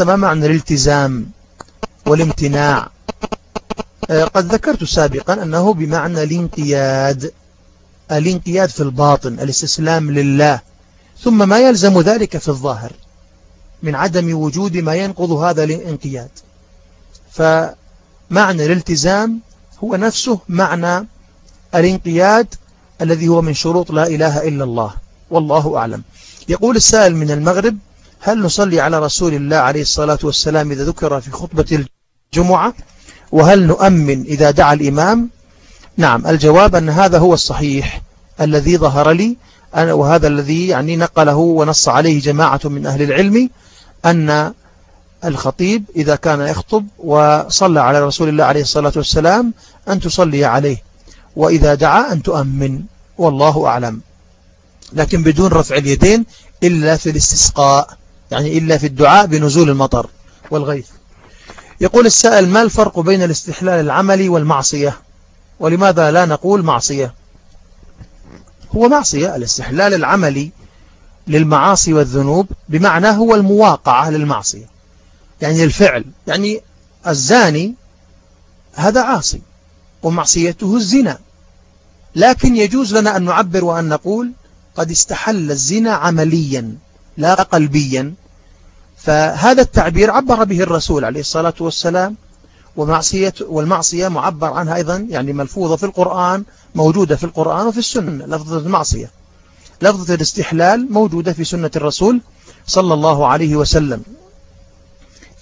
درس ما معنى الالتزام والامتناع. آه، قد ذكرت سابقا أنه بمعنى الانقياد الانقياد في الباطن الاستسلام لله. ثم ما يلزم ذلك في الظاهر من عدم وجود ما ينقض هذا الانقياد. فمعنى الالتزام هو نفسه معنى الانقياد الذي هو من شروط لا إله إلا الله. والله أعلم. يقول السائل من المغرب هل نصلي على رسول الله عليه الصلاة والسلام إذا ذكر في خطبة الجمعة؟ وهل نؤمن إذا دعا الإمام؟ نعم الجواب أن هذا هو الصحيح الذي ظهر لي وهذا الذي يعني نقله ونص عليه جماعة من أهل العلم أن الخطيب إذا كان يخطب وصلى على رسول الله عليه الصلاة والسلام أن تصلي عليه وإذا دعا أن تؤمن والله أعلم. لكن بدون رفع اليدين إلا في الاستسقاء. يعني إلا في الدعاء بنزول المطر والغيث. يقول السائل ما الفرق بين الاستحلال العملي والمعصية؟ ولماذا لا نقول معصية؟ هو معصية الاستحلال العملي للمعاصي والذنوب بمعنى هو المواقعة للمعصية. يعني الفعل يعني الزاني هذا عاصي ومعصيته الزنا. لكن يجوز لنا أن نعبر وأن نقول قد استحل الزنا عمليا لا قلبيا فهذا التعبير عبر به الرسول عليه الصلاة والسلام ومعصية والمعصية معبر عنها أيضا يعني ملفوظة في القرآن موجودة في القرآن وفي السنة لفظة المعصية. لفظة الاستحلال موجودة في سنة الرسول صلى الله عليه وسلم.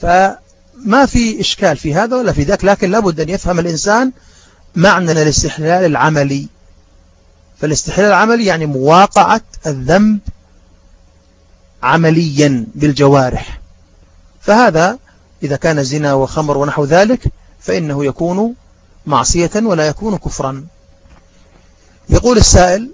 فما في إشكال في هذا ولا في ذاك لكن لابد أن يفهم الإنسان معنى الاستحلال العملي. فالاستحلال العملي يعني مواقعة الذنب عمليا بالجوارح. فهذا إذا كان زنا وخمر ونحو ذلك فإنه يكون معصية ولا يكون كفرا. يقول السائل